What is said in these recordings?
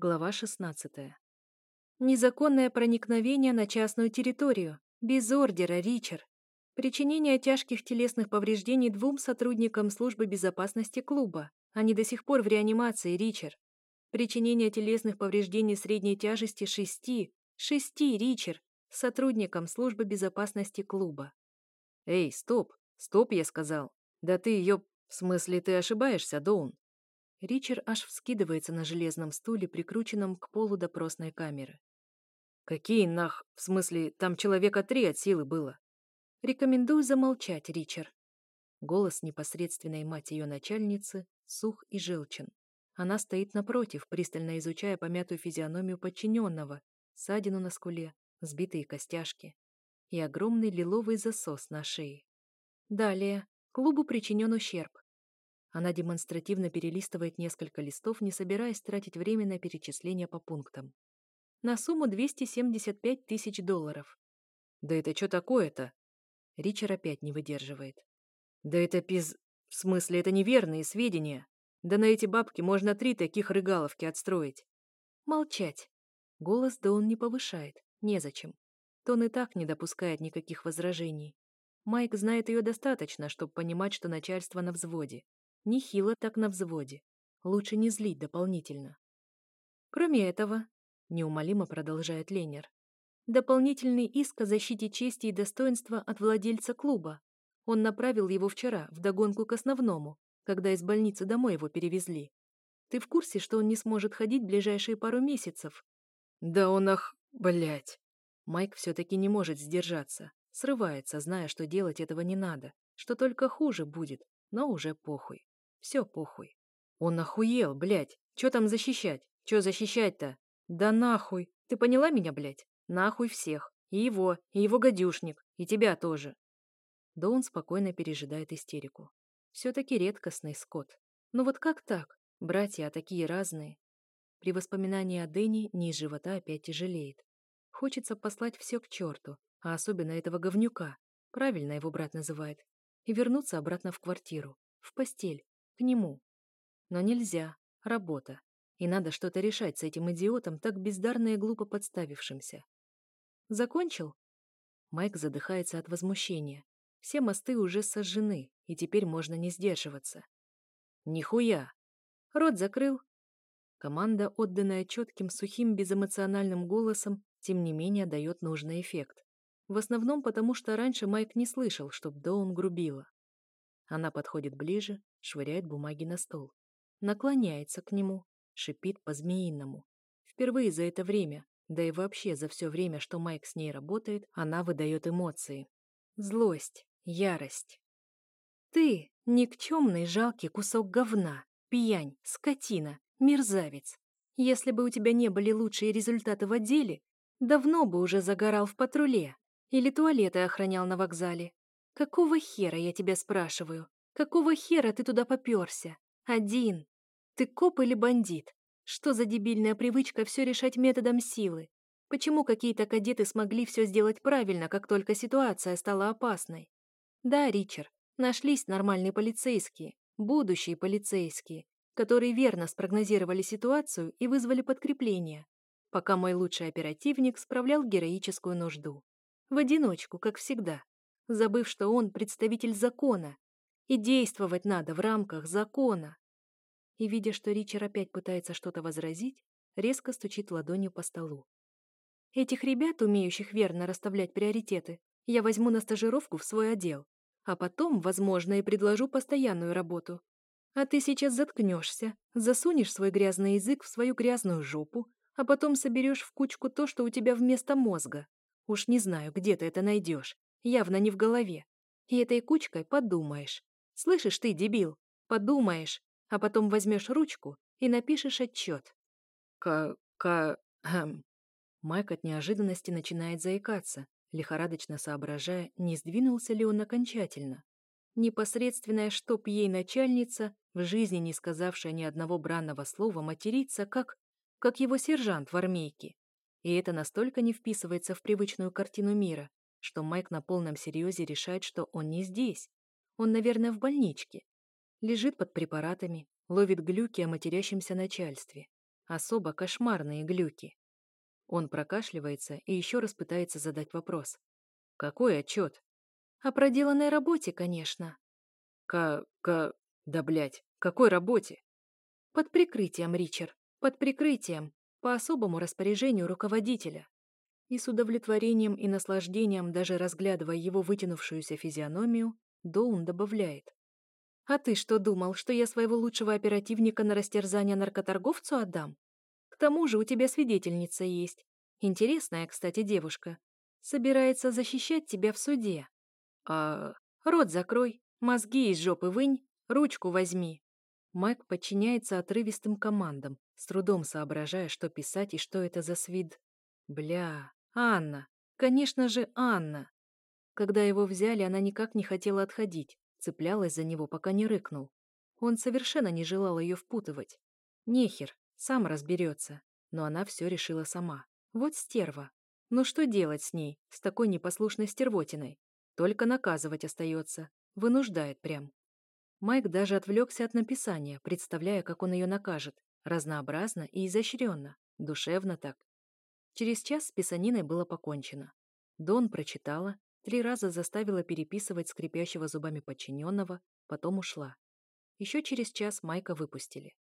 Глава 16. Незаконное проникновение на частную территорию. Без ордера, Ричард. Причинение тяжких телесных повреждений двум сотрудникам службы безопасности клуба. Они до сих пор в реанимации, Ричард. Причинение телесных повреждений средней тяжести шести, шести, Ричард, сотрудникам службы безопасности клуба. Эй, стоп, стоп, я сказал. Да ты ее... В смысле, ты ошибаешься, Доун? Ричард аж вскидывается на железном стуле, прикрученном к полу допросной камеры. «Какие нах... В смысле, там человека три от силы было?» «Рекомендую замолчать, Ричард». Голос непосредственной мать ее начальницы сух и желчен. Она стоит напротив, пристально изучая помятую физиономию подчиненного, ссадину на скуле, сбитые костяшки и огромный лиловый засос на шее. Далее. Клубу причинен ущерб. Она демонстративно перелистывает несколько листов, не собираясь тратить время на перечисление по пунктам. На сумму 275 тысяч долларов. «Да это что такое-то?» Ричард опять не выдерживает. «Да это пиз... В смысле, это неверные сведения. Да на эти бабки можно три таких рыгаловки отстроить». «Молчать». Голос да он не повышает. Незачем. Тон и так не допускает никаких возражений. Майк знает ее достаточно, чтобы понимать, что начальство на взводе. Нехило так на взводе. Лучше не злить дополнительно. Кроме этого, неумолимо продолжает Ленер, дополнительный иск о защите чести и достоинства от владельца клуба. Он направил его вчера, вдогонку к основному, когда из больницы домой его перевезли. Ты в курсе, что он не сможет ходить ближайшие пару месяцев? Да он ах... блять. Майк все-таки не может сдержаться. Срывается, зная, что делать этого не надо, что только хуже будет, но уже похуй. Все похуй. Он охуел, блядь. Че там защищать? Че защищать-то? Да нахуй. Ты поняла меня, блядь? Нахуй всех. И его, и его гадюшник, и тебя тоже. Доун спокойно пережидает истерику. Все-таки редкостный скот. Но вот как так? Братья такие разные. При воспоминании о Дэнни низ живота опять тяжелеет. Хочется послать все к черту, а особенно этого говнюка, правильно его брат называет, и вернуться обратно в квартиру, в постель, к нему. Но нельзя. Работа. И надо что-то решать с этим идиотом, так бездарно и глупо подставившимся. Закончил? Майк задыхается от возмущения. Все мосты уже сожжены, и теперь можно не сдерживаться. Нихуя! Рот закрыл. Команда, отданная четким, сухим, безэмоциональным голосом, тем не менее дает нужный эффект. В основном потому, что раньше Майк не слышал, чтоб Доун грубила. Она подходит ближе, швыряет бумаги на стол. Наклоняется к нему, шипит по-змеиному. Впервые за это время, да и вообще за все время, что Майк с ней работает, она выдает эмоции. Злость, ярость. «Ты — никчемный жалкий кусок говна, пьянь, скотина, мерзавец. Если бы у тебя не были лучшие результаты в отделе, давно бы уже загорал в патруле или туалеты охранял на вокзале. Какого хера, я тебя спрашиваю? Какого хера ты туда попёрся? Один. Ты коп или бандит? Что за дебильная привычка все решать методом силы? Почему какие-то кадеты смогли все сделать правильно, как только ситуация стала опасной? Да, Ричард, нашлись нормальные полицейские, будущие полицейские, которые верно спрогнозировали ситуацию и вызвали подкрепление, пока мой лучший оперативник справлял героическую нужду. В одиночку, как всегда забыв, что он представитель закона, и действовать надо в рамках закона. И, видя, что Ричард опять пытается что-то возразить, резко стучит ладонью по столу. Этих ребят, умеющих верно расставлять приоритеты, я возьму на стажировку в свой отдел, а потом, возможно, и предложу постоянную работу. А ты сейчас заткнешься, засунешь свой грязный язык в свою грязную жопу, а потом соберешь в кучку то, что у тебя вместо мозга. Уж не знаю, где ты это найдешь, явно не в голове. И этой кучкой подумаешь. Слышишь ты, дебил? Подумаешь, а потом возьмешь ручку и напишешь отчет. К... к... хм. Майк от неожиданности начинает заикаться, лихорадочно соображая, не сдвинулся ли он окончательно. Непосредственная чтоб ей начальница, в жизни не сказавшая ни одного бранного слова, матерится, как... как его сержант в армейке. И это настолько не вписывается в привычную картину мира, что Майк на полном серьезе решает, что он не здесь. Он, наверное, в больничке. Лежит под препаратами, ловит глюки о матерящемся начальстве. Особо кошмарные глюки. Он прокашливается и еще раз пытается задать вопрос. Какой отчет? О проделанной работе, конечно. К... к... да блять, какой работе? Под прикрытием, Ричард, под прикрытием, по особому распоряжению руководителя. И с удовлетворением и наслаждением, даже разглядывая его вытянувшуюся физиономию, Доун добавляет. «А ты что думал, что я своего лучшего оперативника на растерзание наркоторговцу отдам? К тому же у тебя свидетельница есть. Интересная, кстати, девушка. Собирается защищать тебя в суде. А рот закрой, мозги из жопы вынь, ручку возьми». Майк подчиняется отрывистым командам, с трудом соображая, что писать и что это за свид. Бля, Анна. Конечно же, Анна. Когда его взяли, она никак не хотела отходить, цеплялась за него, пока не рыкнул. Он совершенно не желал ее впутывать. Нехер, сам разберется. Но она все решила сама. Вот стерва. Ну что делать с ней, с такой непослушной стервотиной? Только наказывать остается. Вынуждает прям. Майк даже отвлекся от написания, представляя, как он ее накажет. Разнообразно и изощренно. Душевно так. Через час с писаниной было покончено. Дон прочитала, Три раза заставила переписывать скрипящего зубами подчиненного, потом ушла. Еще через час Майка выпустили.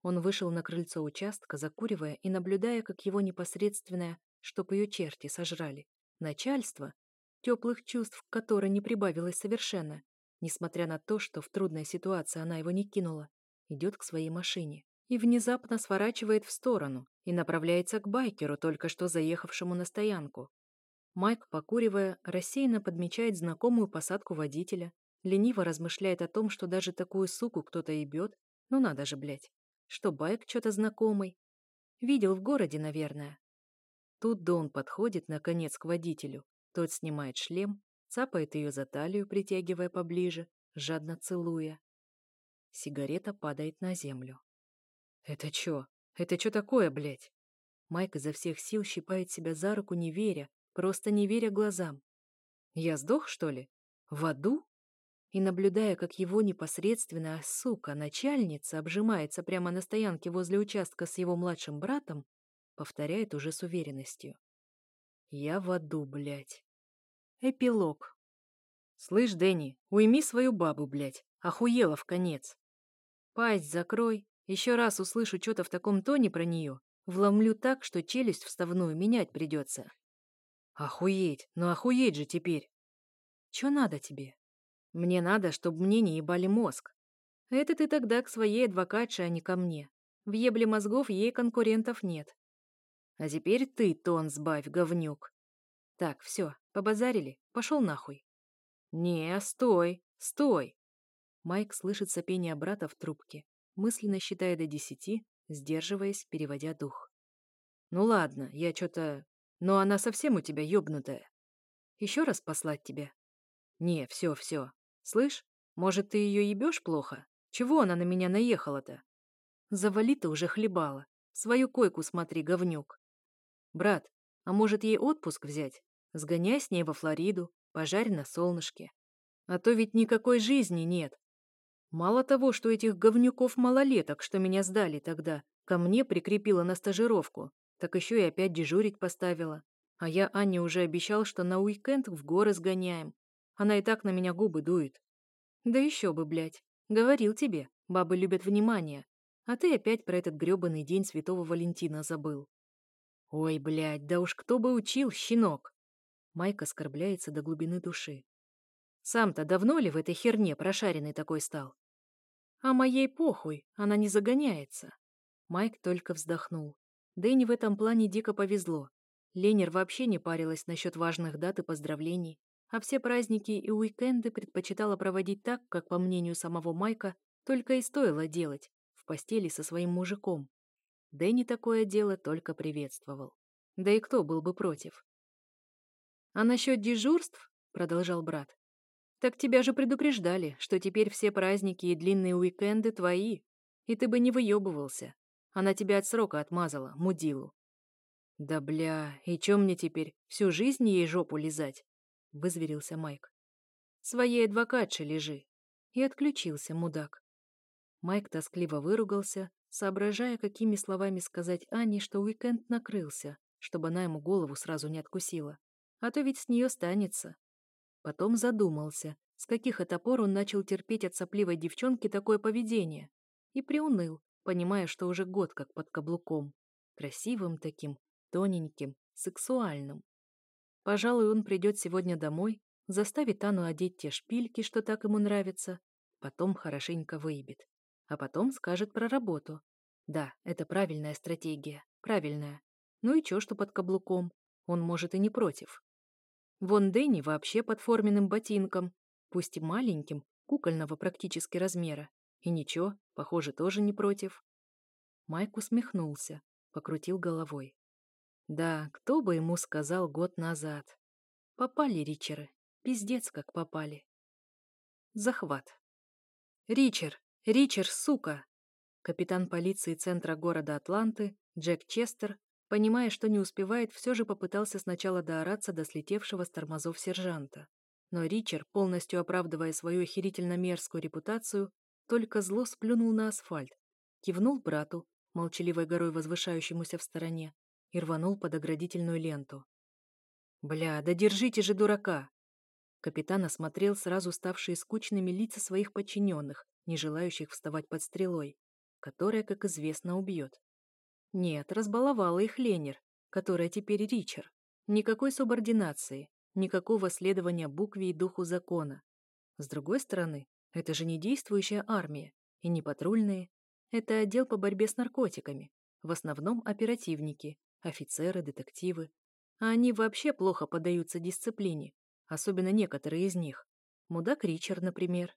Он вышел на крыльцо участка, закуривая и наблюдая, как его непосредственное, чтоб ее черти сожрали, начальство, теплых чувств, которое не прибавилось совершенно, несмотря на то, что в трудной ситуации она его не кинула, идет к своей машине и внезапно сворачивает в сторону и направляется к байкеру, только что заехавшему на стоянку. Майк, покуривая, рассеянно подмечает знакомую посадку водителя, лениво размышляет о том, что даже такую суку кто-то ебет. Ну надо же, блядь. Что байк что-то знакомый. Видел в городе, наверное. Тут Дон подходит, наконец, к водителю. Тот снимает шлем, цапает ее за талию, притягивая поближе, жадно целуя. Сигарета падает на землю. «Это чё? Это чё такое, блядь?» Майк изо всех сил щипает себя за руку, не веря, просто не веря глазам. Я сдох, что ли? В аду? И наблюдая, как его непосредственная сука, начальница, обжимается прямо на стоянке возле участка с его младшим братом, повторяет уже с уверенностью. Я в аду, блядь. Эпилог. Слышь, Дэнни, уйми свою бабу, блядь. Охуела в конец. Пасть закрой. Еще раз услышу что-то в таком тоне про нее. Вломлю так, что челюсть вставную менять придется. Охуеть, ну охуеть же теперь. Чё надо тебе? Мне надо, чтобы мне не ебали мозг. Это ты тогда к своей адвокатше, а не ко мне. В ебле мозгов ей конкурентов нет. А теперь ты тон сбавь, говнюк. Так, все, побазарили, пошел нахуй. Не, стой, стой. Майк слышит сопение брата в трубке, мысленно считая до десяти, сдерживаясь, переводя дух. Ну ладно, я что-то но она совсем у тебя ёбнутая. Еще раз послать тебя? Не, все, все. Слышь, может, ты ее ебешь плохо? Чего она на меня наехала-то? Завали ты уже хлебала. Свою койку смотри, говнюк. Брат, а может ей отпуск взять? Сгоняй с ней во Флориду, пожарь на солнышке. А то ведь никакой жизни нет. Мало того, что этих говнюков-малолеток, что меня сдали тогда, ко мне прикрепила на стажировку, так еще и опять дежурить поставила. А я Анне уже обещал, что на уикенд в горы сгоняем. Она и так на меня губы дует. Да еще бы, блядь. Говорил тебе, бабы любят внимание. А ты опять про этот грёбаный день Святого Валентина забыл. Ой, блядь, да уж кто бы учил, щенок. Майк оскорбляется до глубины души. Сам-то давно ли в этой херне прошаренный такой стал? А моей похуй, она не загоняется. Майк только вздохнул. Дэнни в этом плане дико повезло. Ленер вообще не парилась насчет важных дат и поздравлений, а все праздники и уикенды предпочитала проводить так, как, по мнению самого Майка, только и стоило делать, в постели со своим мужиком. Дэнни такое дело только приветствовал. Да и кто был бы против? «А насчет дежурств?» — продолжал брат. «Так тебя же предупреждали, что теперь все праздники и длинные уикенды твои, и ты бы не выебывался. Она тебя от срока отмазала, мудилу. Да бля, и чё мне теперь, всю жизнь ей жопу лизать? Вызверился Майк. Своей адвокатше лежи. И отключился, мудак. Майк тоскливо выругался, соображая, какими словами сказать Анне, что уикенд накрылся, чтобы она ему голову сразу не откусила. А то ведь с нее станется. Потом задумался, с каких это пор он начал терпеть от сопливой девчонки такое поведение. И приуныл, понимая, что уже год как под каблуком. Красивым таким, тоненьким, сексуальным. Пожалуй, он придет сегодня домой, заставит Анну одеть те шпильки, что так ему нравятся, потом хорошенько выебет. А потом скажет про работу. Да, это правильная стратегия, правильная. Ну и чё, что под каблуком? Он, может, и не против. Вон Дэнни вообще под форменным ботинком, пусть и маленьким, кукольного практически размера. И ничего, похоже, тоже не против. Майк усмехнулся, покрутил головой. Да, кто бы ему сказал год назад. Попали Ричеры. Пиздец, как попали. Захват. Ричер! Ричер, сука! Капитан полиции центра города Атланты, Джек Честер, понимая, что не успевает, все же попытался сначала доораться до слетевшего с тормозов сержанта. Но Ричер, полностью оправдывая свою охерительно мерзкую репутацию, только зло сплюнул на асфальт, кивнул брату, молчаливой горой возвышающемуся в стороне, и рванул под оградительную ленту. «Бля, да держите же дурака!» Капитан осмотрел сразу ставшие скучными лица своих подчиненных, не желающих вставать под стрелой, которая, как известно, убьет. Нет, разбаловала их Ленер, которая теперь Ричер. Никакой субординации, никакого следования букве и духу закона. С другой стороны, это же не действующая армия и не патрульные. Это отдел по борьбе с наркотиками. В основном оперативники, офицеры, детективы. А они вообще плохо поддаются дисциплине, особенно некоторые из них. Мудак Ричард, например.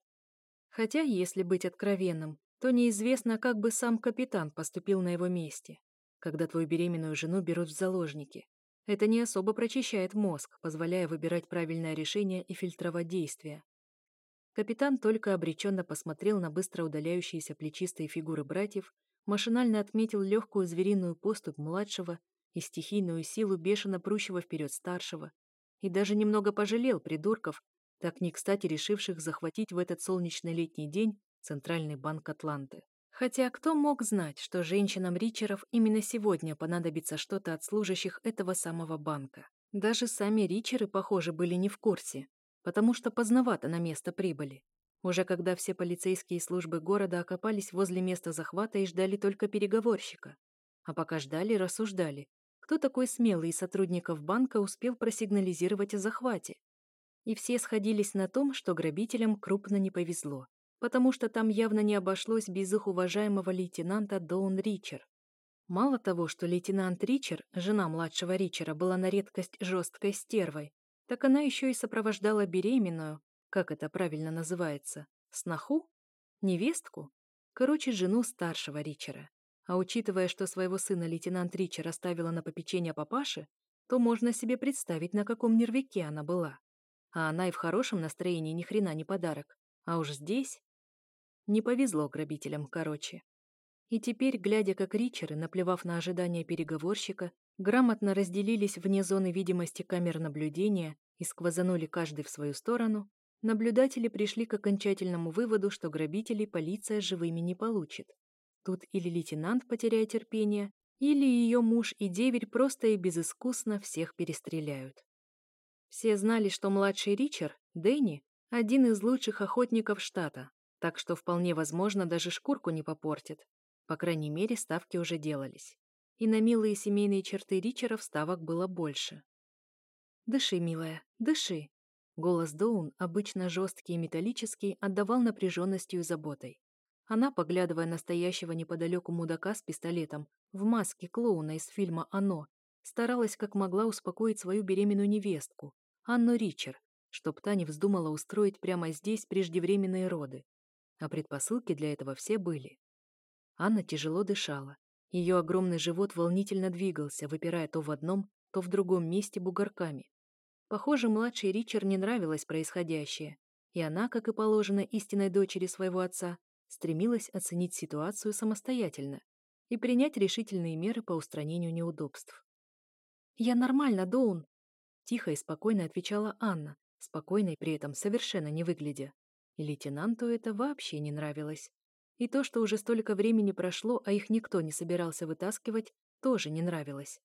Хотя, если быть откровенным, то неизвестно, как бы сам капитан поступил на его месте, когда твою беременную жену берут в заложники. Это не особо прочищает мозг, позволяя выбирать правильное решение и фильтровать действия. Капитан только обреченно посмотрел на быстро удаляющиеся плечистые фигуры братьев, машинально отметил легкую звериную поступь младшего и стихийную силу бешено прущего вперед старшего, и даже немного пожалел придурков, так не кстати решивших захватить в этот солнечный летний день Центральный банк Атланты. Хотя кто мог знать, что женщинам Ричеров именно сегодня понадобится что-то от служащих этого самого банка? Даже сами Ричеры, похоже, были не в курсе, потому что поздновато на место прибыли. Уже когда все полицейские службы города окопались возле места захвата и ждали только переговорщика. А пока ждали, рассуждали, кто такой смелый из сотрудников банка успел просигнализировать о захвате. И все сходились на том, что грабителям крупно не повезло, потому что там явно не обошлось без их уважаемого лейтенанта Доун Ричер. Мало того, что лейтенант Ричер, жена младшего Ричера, была на редкость жесткой стервой, так она еще и сопровождала беременную, как это правильно называется, сноху? Невестку? Короче, жену старшего Ричера. А учитывая, что своего сына лейтенант Ричер оставила на попечение папаши, то можно себе представить, на каком нервике она была. А она и в хорошем настроении ни хрена не подарок. А уж здесь... Не повезло грабителям, короче. И теперь, глядя, как Ричеры, наплевав на ожидания переговорщика, грамотно разделились вне зоны видимости камер наблюдения и сквозанули каждый в свою сторону, наблюдатели пришли к окончательному выводу, что грабителей полиция живыми не получит. Тут или лейтенант потеряет терпение, или ее муж и деверь просто и безыскусно всех перестреляют. Все знали, что младший Ричард, Дэнни, один из лучших охотников штата, так что вполне возможно даже шкурку не попортит. По крайней мере, ставки уже делались. И на милые семейные черты Ричеров ставок было больше. «Дыши, милая, дыши!» Голос Доун, обычно жесткий и металлический, отдавал напряженностью и заботой. Она, поглядывая на стоящего неподалеку мудака с пистолетом, в маске клоуна из фильма «Оно», старалась как могла успокоить свою беременную невестку, Анну Ричер, чтоб та не вздумала устроить прямо здесь преждевременные роды. А предпосылки для этого все были. Анна тяжело дышала. Ее огромный живот волнительно двигался, выпирая то в одном, то в другом месте бугорками. Похоже, младшей Ричард не нравилось происходящее, и она, как и положено истинной дочери своего отца, стремилась оценить ситуацию самостоятельно и принять решительные меры по устранению неудобств. «Я нормально, Доун!» Тихо и спокойно отвечала Анна, спокойной при этом совершенно не выглядя. И лейтенанту это вообще не нравилось. И то, что уже столько времени прошло, а их никто не собирался вытаскивать, тоже не нравилось.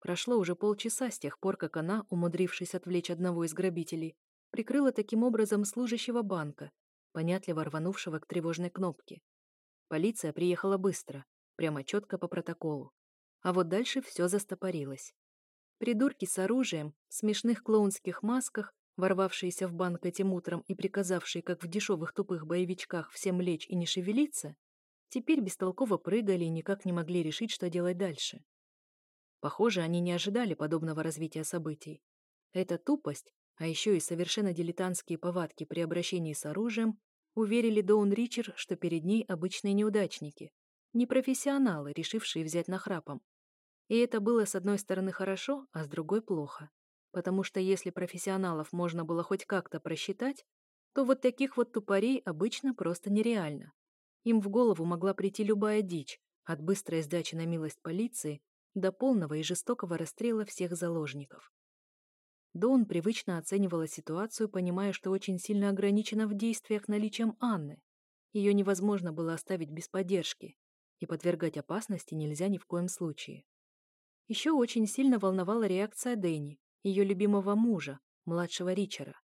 Прошло уже полчаса с тех пор, как она, умудрившись отвлечь одного из грабителей, прикрыла таким образом служащего банка, понятливо рванувшего к тревожной кнопке. Полиция приехала быстро, прямо четко по протоколу. А вот дальше все застопорилось. Придурки с оружием, в смешных клоунских масках, ворвавшиеся в банк этим утром и приказавшие, как в дешевых тупых боевичках, всем лечь и не шевелиться, теперь бестолково прыгали и никак не могли решить, что делать дальше. Похоже, они не ожидали подобного развития событий. Эта тупость, а еще и совершенно дилетантские повадки при обращении с оружием, уверили Доун Ричер, что перед ней обычные неудачники, непрофессионалы, решившие взять нахрапом. И это было с одной стороны хорошо, а с другой плохо. Потому что если профессионалов можно было хоть как-то просчитать, то вот таких вот тупорей обычно просто нереально. Им в голову могла прийти любая дичь, от быстрой сдачи на милость полиции до полного и жестокого расстрела всех заложников. Дон привычно оценивала ситуацию, понимая, что очень сильно ограничена в действиях наличием Анны. Ее невозможно было оставить без поддержки, и подвергать опасности нельзя ни в коем случае. Еще очень сильно волновала реакция Дэнни, ее любимого мужа, младшего Ричера.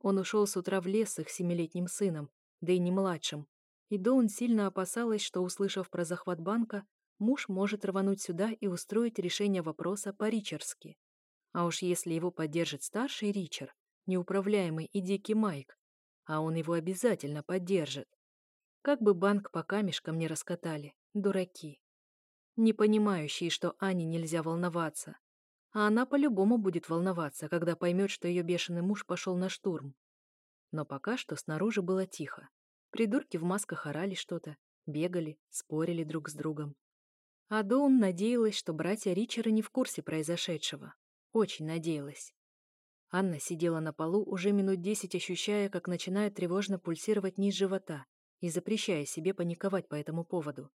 Он ушел с утра в лес с их семилетним сыном, Дэнни-младшим, и Доун сильно опасалась, что, услышав про захват банка, муж может рвануть сюда и устроить решение вопроса по-ричерски. А уж если его поддержит старший Ричард, неуправляемый и дикий Майк, а он его обязательно поддержит. Как бы банк по камешкам не раскатали, дураки. Не понимающие, что Ане нельзя волноваться. А она по-любому будет волноваться, когда поймет, что ее бешеный муж пошел на штурм. Но пока что снаружи было тихо. Придурки в масках орали что-то, бегали, спорили друг с другом. А Доун надеялась, что братья Ричера не в курсе произошедшего. Очень надеялась. Анна сидела на полу уже минут десять, ощущая, как начинает тревожно пульсировать низ живота и запрещая себе паниковать по этому поводу.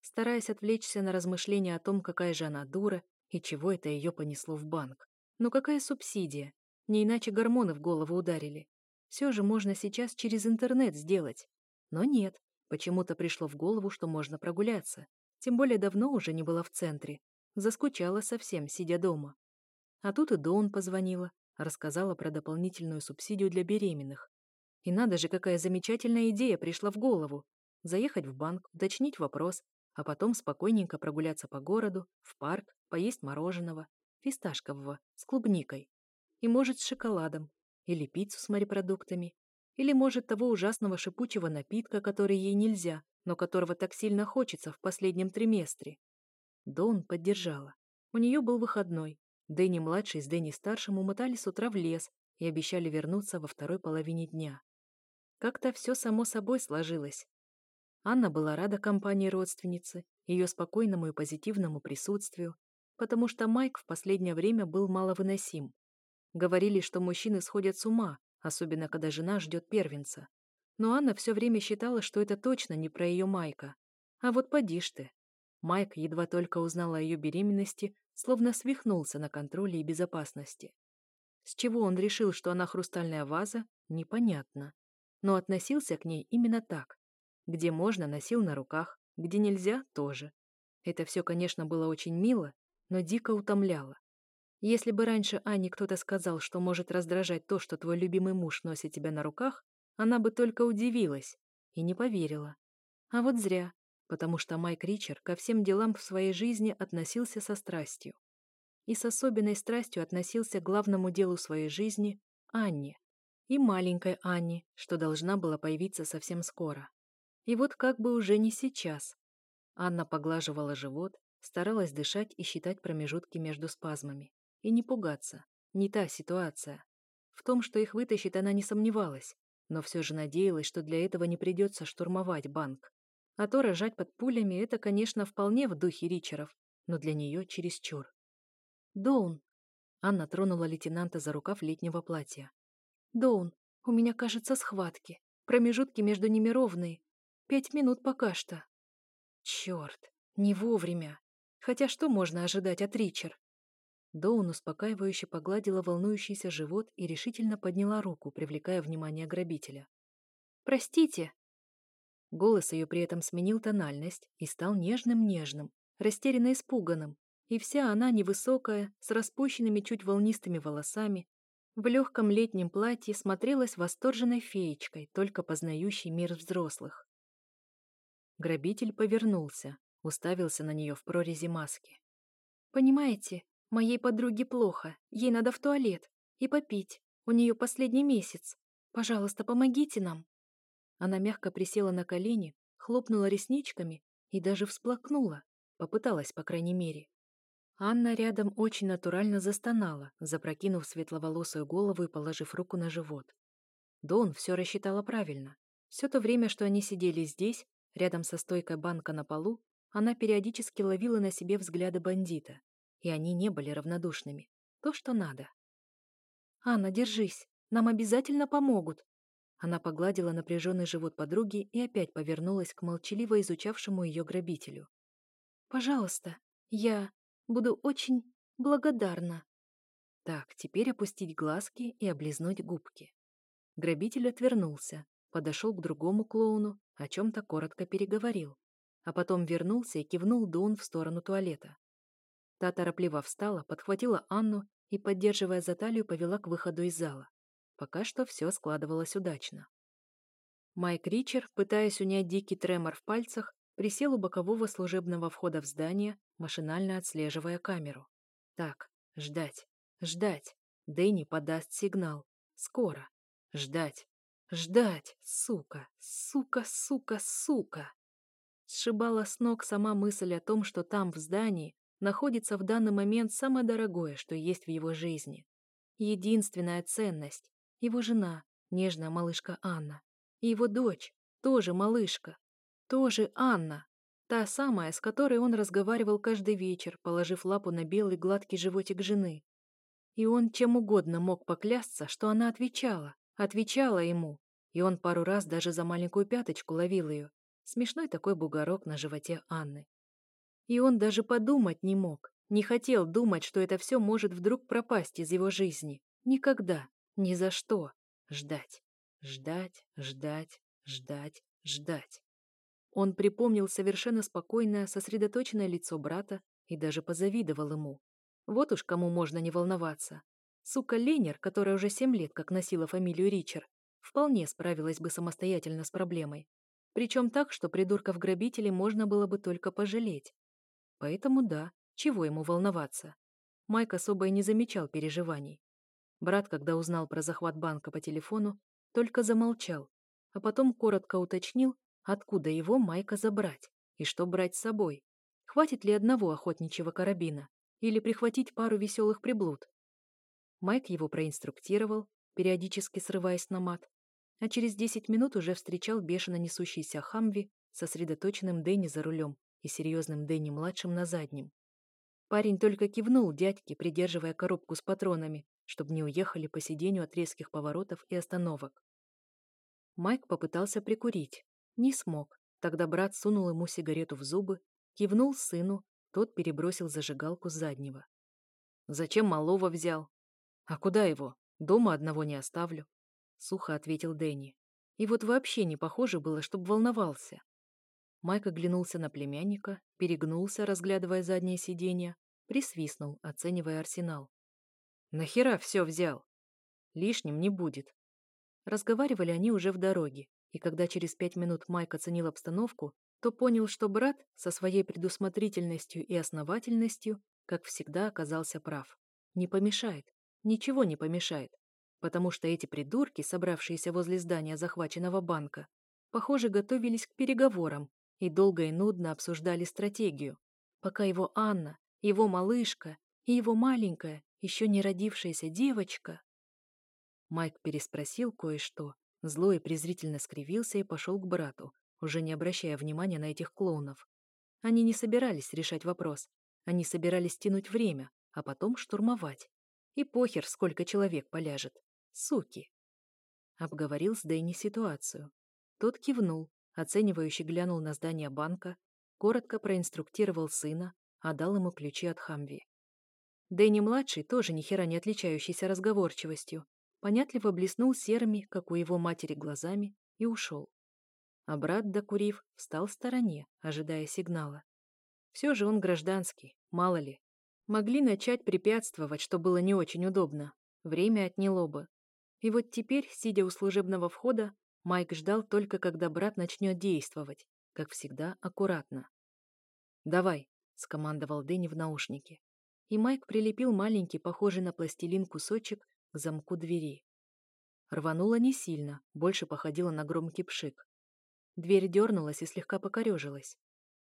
Стараясь отвлечься на размышления о том, какая же она дура и чего это ее понесло в банк. Но какая субсидия? Не иначе гормоны в голову ударили. Все же можно сейчас через интернет сделать. Но нет, почему-то пришло в голову, что можно прогуляться. Тем более давно уже не была в центре. Заскучала совсем, сидя дома. А тут и Доун позвонила, рассказала про дополнительную субсидию для беременных. И надо же, какая замечательная идея пришла в голову. Заехать в банк, уточнить вопрос, а потом спокойненько прогуляться по городу, в парк, поесть мороженого, фисташкового, с клубникой. И, может, с шоколадом. Или пиццу с морепродуктами. Или, может, того ужасного шипучего напитка, который ей нельзя, но которого так сильно хочется в последнем триместре. Дон поддержала. У нее был выходной. Дэнни-младший с Дэнни-старшим умотали с утра в лес и обещали вернуться во второй половине дня. Как-то все само собой сложилось. Анна была рада компании родственницы, ее спокойному и позитивному присутствию, потому что Майк в последнее время был маловыносим. Говорили, что мужчины сходят с ума, особенно когда жена ждет первенца. Но Анна все время считала, что это точно не про ее Майка. А вот поди ж ты. Майк едва только узнал о ее беременности, словно свихнулся на контроле и безопасности. С чего он решил, что она хрустальная ваза, непонятно. Но относился к ней именно так. Где можно, носил на руках, где нельзя, тоже. Это все, конечно, было очень мило, но дико утомляло. Если бы раньше Ане кто-то сказал, что может раздражать то, что твой любимый муж носит тебя на руках, она бы только удивилась и не поверила. А вот зря, потому что Майк Ричер ко всем делам в своей жизни относился со страстью. И с особенной страстью относился к главному делу своей жизни – Анне. И маленькой Анне, что должна была появиться совсем скоро. И вот как бы уже не сейчас. Анна поглаживала живот, старалась дышать и считать промежутки между спазмами. И не пугаться. Не та ситуация. В том, что их вытащит, она не сомневалась но все же надеялась, что для этого не придется штурмовать банк. А то рожать под пулями – это, конечно, вполне в духе Ричеров, но для нее чересчур. «Доун!» Анна тронула лейтенанта за рукав летнего платья. «Доун, у меня, кажется, схватки. Промежутки между ними ровные. Пять минут пока что». «Черт, не вовремя. Хотя что можно ожидать от Ричер?» Доун успокаивающе погладила волнующийся живот и решительно подняла руку, привлекая внимание грабителя. «Простите!» Голос ее при этом сменил тональность и стал нежным-нежным, растерянно испуганным, и вся она невысокая, с распущенными чуть волнистыми волосами, в легком летнем платье смотрелась восторженной феечкой, только познающей мир взрослых. Грабитель повернулся, уставился на нее в прорези маски. «Понимаете, моей подруге плохо, ей надо в туалет и попить, у нее последний месяц. Пожалуйста, помогите нам». Она мягко присела на колени, хлопнула ресничками и даже всплакнула, попыталась, по крайней мере. Анна рядом очень натурально застонала, запрокинув светловолосую голову и положив руку на живот. Дон все рассчитала правильно. Все то время, что они сидели здесь, рядом со стойкой банка на полу, она периодически ловила на себе взгляды бандита, и они не были равнодушными. То, что надо. «Анна, держись, нам обязательно помогут!» Она погладила напряженный живот подруги и опять повернулась к молчаливо изучавшему ее грабителю. «Пожалуйста, я...» Буду очень благодарна. Так, теперь опустить глазки и облизнуть губки. Грабитель отвернулся, подошел к другому клоуну, о чем-то коротко переговорил, а потом вернулся и кивнул Дон в сторону туалета. Та торопливо встала, подхватила Анну и, поддерживая за талию, повела к выходу из зала. Пока что все складывалось удачно. Майк Ричер, пытаясь унять дикий тремор в пальцах, присел у бокового служебного входа в здание, машинально отслеживая камеру. Так, ждать, ждать. Дэнни подаст сигнал. Скоро. Ждать. Ждать. Сука, сука, сука, сука. Сшибала с ног сама мысль о том, что там, в здании, находится в данный момент самое дорогое, что есть в его жизни. Единственная ценность. Его жена, нежная малышка Анна. И его дочь, тоже малышка. Тоже Анна. Та самая, с которой он разговаривал каждый вечер, положив лапу на белый гладкий животик жены. И он чем угодно мог поклясться, что она отвечала, отвечала ему. И он пару раз даже за маленькую пяточку ловил ее. Смешной такой бугорок на животе Анны. И он даже подумать не мог, не хотел думать, что это все может вдруг пропасть из его жизни. Никогда, ни за что. Ждать, ждать, ждать, ждать, ждать. Он припомнил совершенно спокойное, сосредоточенное лицо брата и даже позавидовал ему. Вот уж кому можно не волноваться. Сука Ленер, которая уже семь лет как носила фамилию Ричер, вполне справилась бы самостоятельно с проблемой. Причем так, что придурков-грабителей можно было бы только пожалеть. Поэтому да, чего ему волноваться? Майк особо и не замечал переживаний. Брат, когда узнал про захват банка по телефону, только замолчал, а потом коротко уточнил, Откуда его Майка забрать? И что брать с собой? Хватит ли одного охотничьего карабина? Или прихватить пару веселых приблуд? Майк его проинструктировал, периодически срываясь на мат, а через 10 минут уже встречал бешено несущийся Хамви сосредоточенным Дэнни за рулем и серьезным Дэнни-младшим на заднем. Парень только кивнул дядьке, придерживая коробку с патронами, чтобы не уехали по сиденью от резких поворотов и остановок. Майк попытался прикурить, не смог. Тогда брат сунул ему сигарету в зубы, кивнул сыну, тот перебросил зажигалку с заднего. «Зачем малого взял?» «А куда его? Дома одного не оставлю», — сухо ответил Дэнни. И вот вообще не похоже было, чтоб волновался. Майк оглянулся на племянника, перегнулся, разглядывая заднее сиденье, присвистнул, оценивая арсенал. «Нахера все взял?» «Лишним не будет». Разговаривали они уже в дороге, и когда через пять минут Майк оценил обстановку, то понял, что брат со своей предусмотрительностью и основательностью, как всегда, оказался прав. Не помешает. Ничего не помешает. Потому что эти придурки, собравшиеся возле здания захваченного банка, похоже, готовились к переговорам и долго и нудно обсуждали стратегию, пока его Анна, его малышка и его маленькая, еще не родившаяся девочка... Майк переспросил кое-что, Зло и презрительно скривился и пошел к брату, уже не обращая внимания на этих клоунов. Они не собирались решать вопрос. Они собирались тянуть время, а потом штурмовать. И похер, сколько человек поляжет. Суки. Обговорил с Дэнни ситуацию. Тот кивнул, оценивающе глянул на здание банка, коротко проинструктировал сына, отдал ему ключи от Хамви. Дэнни-младший, тоже ни хера не отличающийся разговорчивостью, понятливо блеснул серыми, как у его матери, глазами и ушел. а брат, докурив, встал в стороне, ожидая сигнала. Все же он гражданский, мало ли. Могли начать препятствовать, что было не очень удобно. Время отняло бы. И вот теперь, сидя у служебного входа, Майк ждал только, когда брат начнет действовать, как всегда, аккуратно. «Давай», — скомандовал Дэнни в наушнике. И Майк прилепил маленький, похожий на пластилин кусочек, к замку двери. Рвануло не сильно, больше походило на громкий пшик. Дверь дернулась и слегка покорежилась.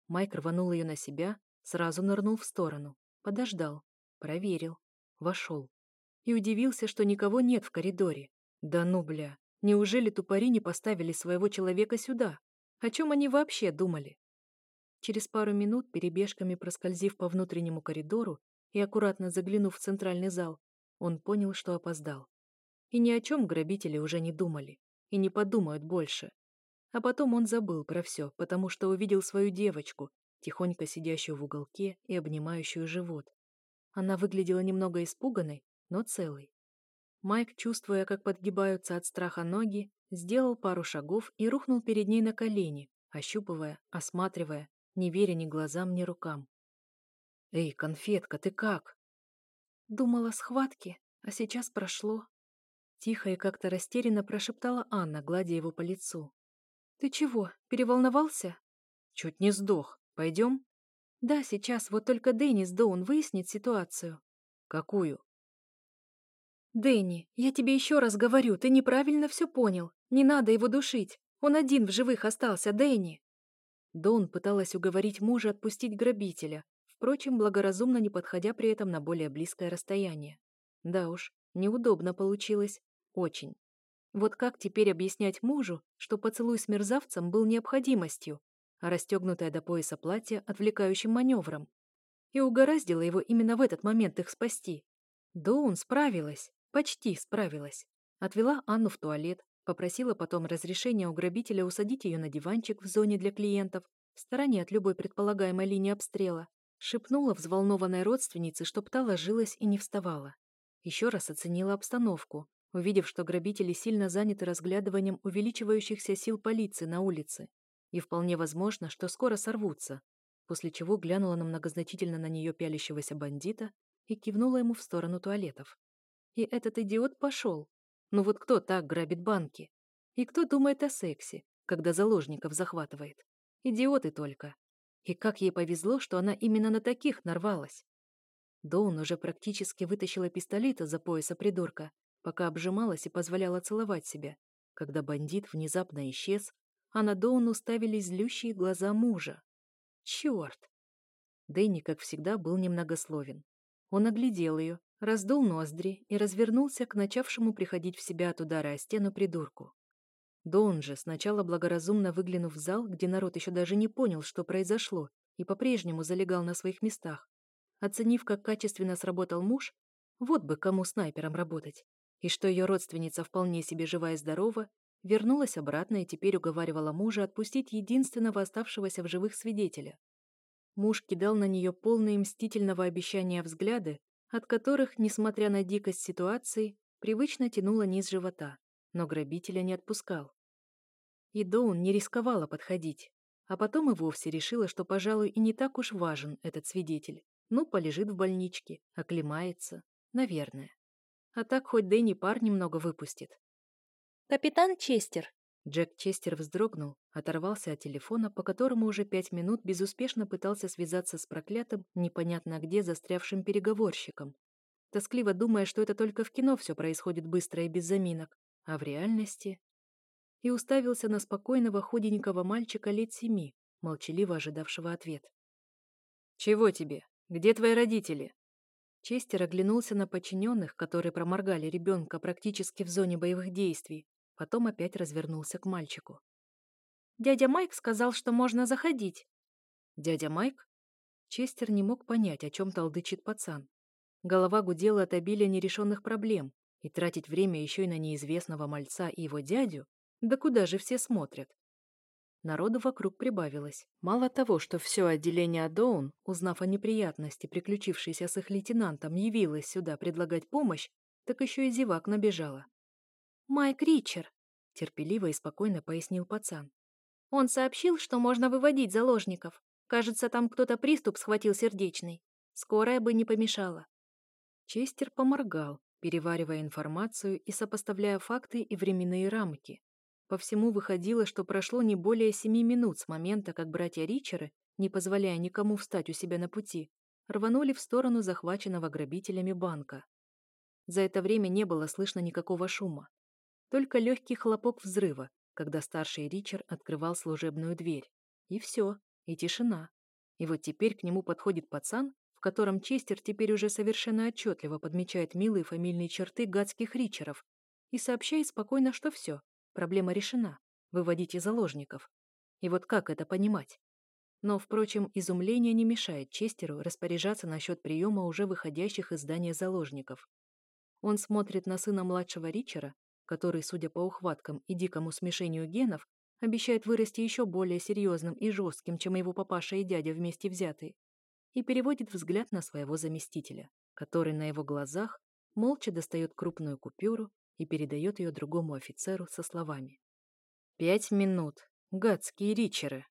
Майк рванул ее на себя, сразу нырнул в сторону, подождал, проверил, вошел. И удивился, что никого нет в коридоре. Да ну, бля, неужели тупари не поставили своего человека сюда? О чем они вообще думали? Через пару минут, перебежками проскользив по внутреннему коридору и аккуратно заглянув в центральный зал, он понял, что опоздал. И ни о чем грабители уже не думали. И не подумают больше. А потом он забыл про все, потому что увидел свою девочку, тихонько сидящую в уголке и обнимающую живот. Она выглядела немного испуганной, но целой. Майк, чувствуя, как подгибаются от страха ноги, сделал пару шагов и рухнул перед ней на колени, ощупывая, осматривая, не веря ни глазам, ни рукам. «Эй, конфетка, ты как?» Думала схватки, а сейчас прошло. Тихо и как-то растерянно прошептала Анна, гладя его по лицу. «Ты чего, переволновался?» «Чуть не сдох. Пойдем?» «Да, сейчас. Вот только Деннис Доун выяснит ситуацию». «Какую?» «Дэнни, я тебе еще раз говорю, ты неправильно все понял. Не надо его душить. Он один в живых остался, Дэнни». Дон пыталась уговорить мужа отпустить грабителя, впрочем, благоразумно не подходя при этом на более близкое расстояние. Да уж, неудобно получилось. Очень. Вот как теперь объяснять мужу, что поцелуй с мерзавцем был необходимостью, а расстегнутое до пояса платье — отвлекающим маневром? И угораздило его именно в этот момент их спасти. Доун справилась, почти справилась. Отвела Анну в туалет, попросила потом разрешения у грабителя усадить ее на диванчик в зоне для клиентов, в стороне от любой предполагаемой линии обстрела, шепнула взволнованной родственнице, чтоб та ложилась и не вставала. Еще раз оценила обстановку, увидев, что грабители сильно заняты разглядыванием увеличивающихся сил полиции на улице, и вполне возможно, что скоро сорвутся, после чего глянула на многозначительно на нее пялящегося бандита и кивнула ему в сторону туалетов. И этот идиот пошел. Ну вот кто так грабит банки? И кто думает о сексе, когда заложников захватывает? Идиоты только. И как ей повезло, что она именно на таких нарвалась. Доун уже практически вытащила пистолет из-за пояса придурка, пока обжималась и позволяла целовать себя, когда бандит внезапно исчез, а на Доун уставились злющие глаза мужа. Черт! Дэнни, как всегда, был немногословен. Он оглядел ее, раздул ноздри и развернулся к начавшему приходить в себя от удара о стену придурку. Доун же, сначала благоразумно выглянув в зал, где народ еще даже не понял, что произошло, и по-прежнему залегал на своих местах, Оценив, как качественно сработал муж, вот бы кому снайпером работать, и что ее родственница вполне себе жива и здорова, вернулась обратно и теперь уговаривала мужа отпустить единственного оставшегося в живых свидетеля. Муж кидал на нее полные мстительного обещания взгляды, от которых, несмотря на дикость ситуации, привычно тянуло низ живота, но грабителя не отпускал. И Доун не рисковала подходить, а потом и вовсе решила, что, пожалуй, и не так уж важен этот свидетель. Ну, полежит в больничке, оклемается. Наверное. А так хоть Дэнни пар немного выпустит. «Капитан Честер!» Джек Честер вздрогнул, оторвался от телефона, по которому уже пять минут безуспешно пытался связаться с проклятым, непонятно где застрявшим переговорщиком. Тоскливо думая, что это только в кино все происходит быстро и без заминок, а в реальности... И уставился на спокойного худенького мальчика лет семи, молчаливо ожидавшего ответ. «Чего тебе?» Где твои родители?» Честер оглянулся на подчиненных, которые проморгали ребенка практически в зоне боевых действий, потом опять развернулся к мальчику. «Дядя Майк сказал, что можно заходить». «Дядя Майк?» Честер не мог понять, о чем толдычит пацан. Голова гудела от обилия нерешенных проблем, и тратить время еще и на неизвестного мальца и его дядю? Да куда же все смотрят? Народу вокруг прибавилось. Мало того, что все отделение Доун, узнав о неприятности, приключившейся с их лейтенантом, явилось сюда предлагать помощь, так еще и зевак набежала. «Майк Ричер», — терпеливо и спокойно пояснил пацан. Он сообщил, что можно выводить заложников. Кажется, там кто-то приступ схватил сердечный. Скорая бы не помешала. Честер поморгал, переваривая информацию и сопоставляя факты и временные рамки. По всему выходило, что прошло не более семи минут с момента, как братья Ричеры, не позволяя никому встать у себя на пути, рванули в сторону захваченного грабителями банка. За это время не было слышно никакого шума. Только легкий хлопок взрыва, когда старший Ричард открывал служебную дверь. И все, и тишина. И вот теперь к нему подходит пацан, в котором Честер теперь уже совершенно отчетливо подмечает милые фамильные черты гадских Ричеров и сообщает спокойно, что все, проблема решена, выводите заложников. И вот как это понимать? Но, впрочем, изумление не мешает Честеру распоряжаться насчет приема уже выходящих из здания заложников. Он смотрит на сына младшего Ричера, который, судя по ухваткам и дикому смешению генов, обещает вырасти еще более серьезным и жестким, чем его папаша и дядя вместе взятые, и переводит взгляд на своего заместителя, который на его глазах молча достает крупную купюру и передает ее другому офицеру со словами. «Пять минут. Гадские ричеры!»